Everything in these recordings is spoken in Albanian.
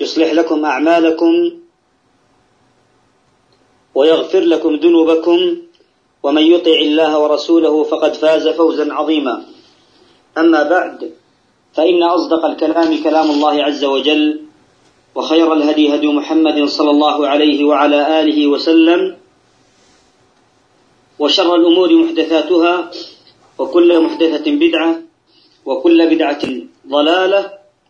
يصلح لكم أعمالكم ويغفر لكم ذنوبكم ومن يطع الله ورسوله فقد فاز فوزا عظيما أما بعد فإن أصدق الكلام كلام الله عز وجل وخير الهدي هدي محمد صلى الله عليه وعلى آله وسلم وشر الأمور محدثاتها وكل محدثة بدعة وكل بدعة ضلالة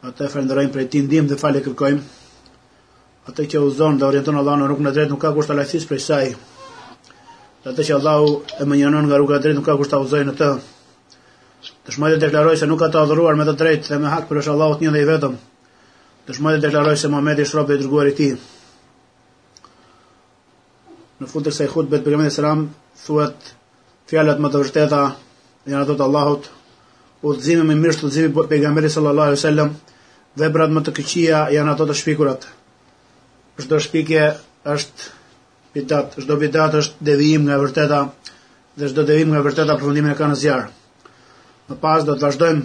Atë e falënderojmë prej tij ndihmë dhe falje kërkojmë. Atë që udhëzon dhe orienton Allahu në rrugën e drejtë nuk ka kush ta lajthisë prej saj. Atë që Allahu e mënjanon nga rruga e drejtë nuk ka kush ta udhëzojë në të. Dëshmoj dhe deklaroj se nuk ka të adhuruar me të drejtë dhe me hak përveç Allahut një dhe i vetëm. Dëshmoj dhe deklaroj se Muhamedi është rob i dërguar i tij. Në fund të kësaj hutbeje të pejgamberit alejhi selam thuhet fjalët më të vërteta janë ato të Allahut, udhëzimi më i mirë është udhëzimi i pejgamberit sallallahu alaihi wasallam, veprat më të këqija janë ato të shpikurat. Çdo shpikje është bidat, çdo bidat është devijim nga e vërteta dhe çdo devijim nga e vërteta përfundimin e ka në zjarr. Më pas do të vazhdojmë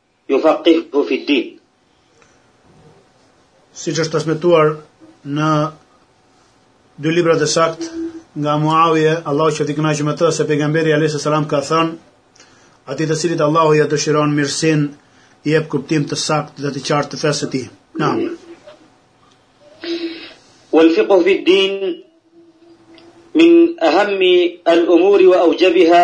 Yufaqihhu fi din. Siç është transmetuar në dy librat e saktë nga Muawiya, Allahu qoftë i kënaqur me të se pejgamberi alayhis salam ka thënë atij të cilit Allahu ia dëshiron mirësinë i jep kuptim të saktë dhe të qartë të fesë së tij. Naam. Wal fiqh fi din min ahammi al umuri wa awjabiha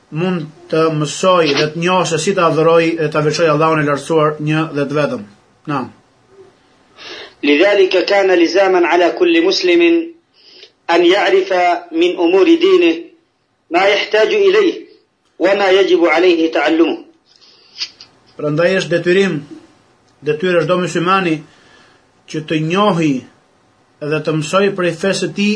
mund të mësojë dhe të njohë se si të adhurojë dhe të veçojë Allahun e lartësuar një dhe të vetëm. Naam. Lidhalika kana lizaman ala kulli muslimin an ja'rifa min umuri dini ma jahtaju ilejhi wa ma jejibu alejhi teallumuhu. Prandaj është detyrim, detyrë e çdo muslimani që të njohi dhe të mësojë prej fesë së tij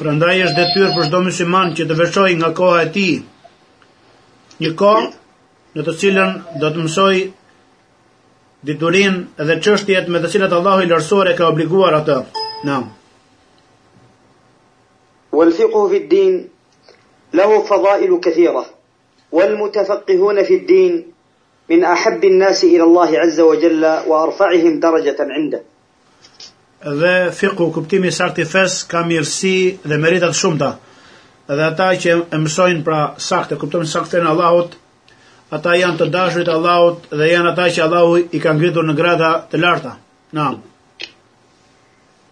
Prandaj është detyrë për çdo musliman që të veçojë nga koha e tij një kohë në të cilën do të mësojë diturinë dhe çështjet me të cilat Allahu i lartësuar e ka obliguar atë. Naam. Wal fiqhu fi din lahu fadailu kethira. Wal mutafaqqihun fi din min ahabbi an-nasi ila Allahi azza wa jalla wa arfa'ihim darajatan 'indah. Dhe fiqhu kuptimi i saktë i fesë ka mirësi dhe merita të shumta. Dhe ata që e mësojnë pra saktë, kuptojnë saktë fenë e Allahut, ata janë të dashurit e Allahut dhe janë ata që Allahu i ka ngritur në grada të larta. Naam.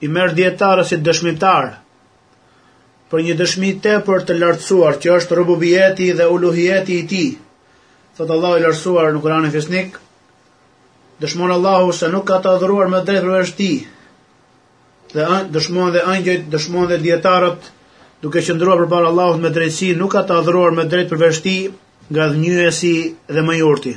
I merr dijetarët si dëshmitarë për një dëshmi tepër të lartësuar që është rububijeti dhe uluhijeti i tij. Thotë Allahu i lartësuar në Kur'anin Fisnik, dëshmon Allahu se nuk ka të adhuruar me drejtë përveç tij. Dhe dëshmojnë dhe engjëjt, dëshmojnë dhe dijetarët, duke qëndruar përpara Allahut me drejtësi, nuk ka të adhuruar me drejtë përveç tij, ngadhënjyesi dhe më i urti.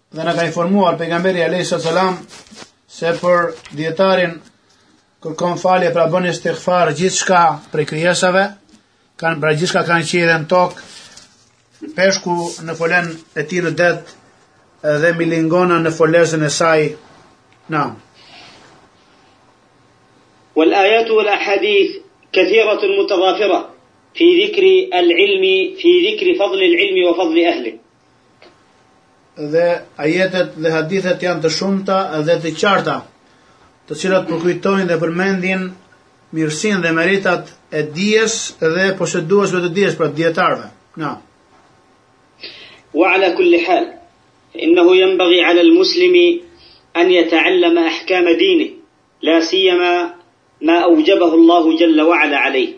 Dhe na ka informuar pejgamberi alayhis salam se për dietarin kërkon falje pra bën istighfar gjithçka prej krijesave, kanë pra gjithçka kanë qenë në tokë. Peshku në folenë e tij në det dhe milingona në folezën e saj. Naam. Wal ayat wal ahadith kathira mutadhafira fi dhikri al ilmi fi dhikri fadl al ilmi wa fadl ahli. dhe ajetet dhe hadithet janë të shumta dhe të qarta, të cilat përkujtojnë dhe përmendin mirësinë dhe meritat e dijes dhe poseduesve të dijes pra dietarëve. Naam. Wa ala kulli hal, innahu yanbaghi ala al-muslimi an yata'allama ahkam dini, la siyama ma awjabahu Allahu jalla wa ala alayh.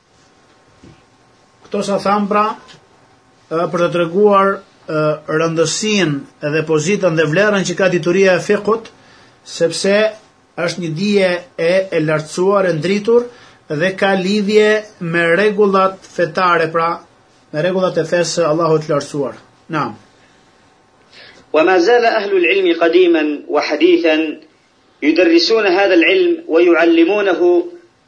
Këto sa thamë pra, për të treguar rëndësinë dhe pozitën dhe vlerën që ka dituria e fikut, sepse është një dije e e lartësuar, e ndritur, dhe ka lidhje me rregullat fetare, pra, me rregullat e fesë së Allahut të lartësuar. Naam. Wa ma zala ahlu al-ilmi qadiman wa hadithan yudarrisuna hadha al-ilm wa yu'allimunahu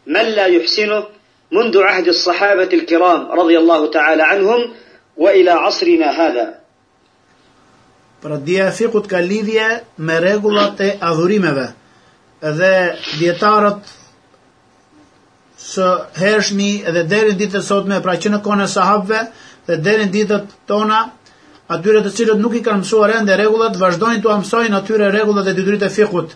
Man la yuhsinu mundhu ahdi as-sahabati al-kiram radiyallahu ta'ala anhum wa ila asrina hadha. Pra dija e fikut ka lidhje me rregullat e adhurimeve dhe dijetarët së hershmi dhe deri në ditët e sotme, pra që në kohën e sahabëve dhe deri në ditët tona, atyre të cilët nuk i kanë mësuar ende rregullat, vazhdojnë t'ua mësojnë atyre rregullat e diturisë e fikut,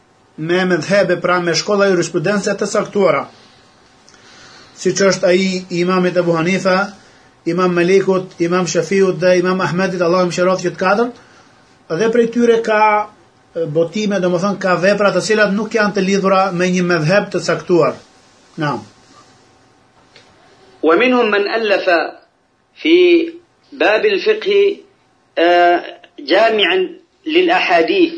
me medhebe, pra me shkolla jurisprudence të caktuara, siç është ai i imamit Ebu Hanifa, imam Malikut, imam Shafiut dhe imam Ahmedit, Allahu i mëshiroftë që të katër, dhe prej tyre ka botime, domethënë ka vepra të cilat nuk janë të lidhura me një medheb të caktuar. Naam. Wa minhum man allafa fi bab al-fiqh jami'an lil ahadith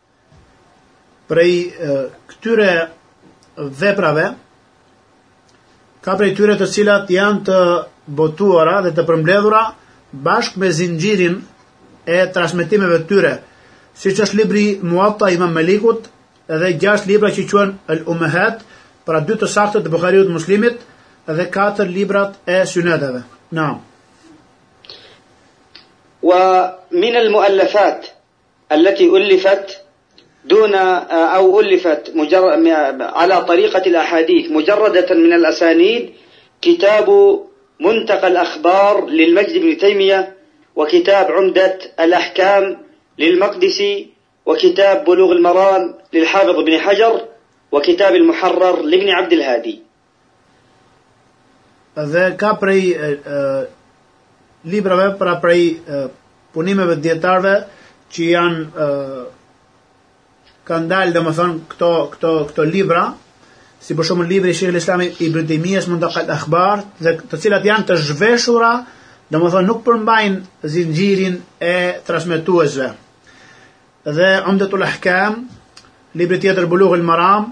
Prej këtyre veprave ka prej tyre të cilat janë të botuara dhe të përmbledhura bashkë me zinxhirin e transmetimeve të tyre, siç është libri Muatta i Imam Malikut dhe gjashtë libra që quhen El Umehet, pra dy të saktët të Buhariut, Muslimit dhe katër librat e Syneneve. Naam. Wa min al-mu'allafat التي ullifat, دون أو ألفت مجرد على طريقة الأحاديث مجردة من الأسانيد كتاب منتقى الأخبار للمجد بن تيمية وكتاب عمدة الأحكام للمقدسي وكتاب بلوغ المرام للحافظ ابن حجر وكتاب المحرر لابن عبد الهادي dhe ka prej e, e, librave pra prej e, punimeve të dietarëve që janë e, kanë dalë domethën këto këto këto libra si për shembull libri i Sheikhul Islam Ibn Taymiyyah Muntaqal Akhbar dhe të cilat janë të zhveshura domethën nuk përmbajnë zinxhirin e transmetuesve dhe Umdatul Ahkam libri tjetër Bulughul Maram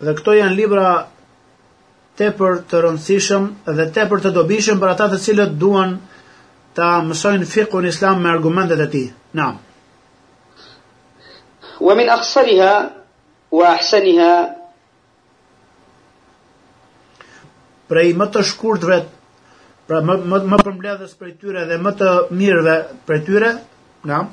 Dhe këto janë libra tepër të rëndësishëm dhe tepër të dobishëm për ata të cilët duan ta mësojnë fikhun islam me argumentet e tij. Naam. Wa min aqsariha wa ahsaniha prej më të shkurtëve pra më më më përmbledhës prej tyre dhe më të mirëve prej tyre, naam.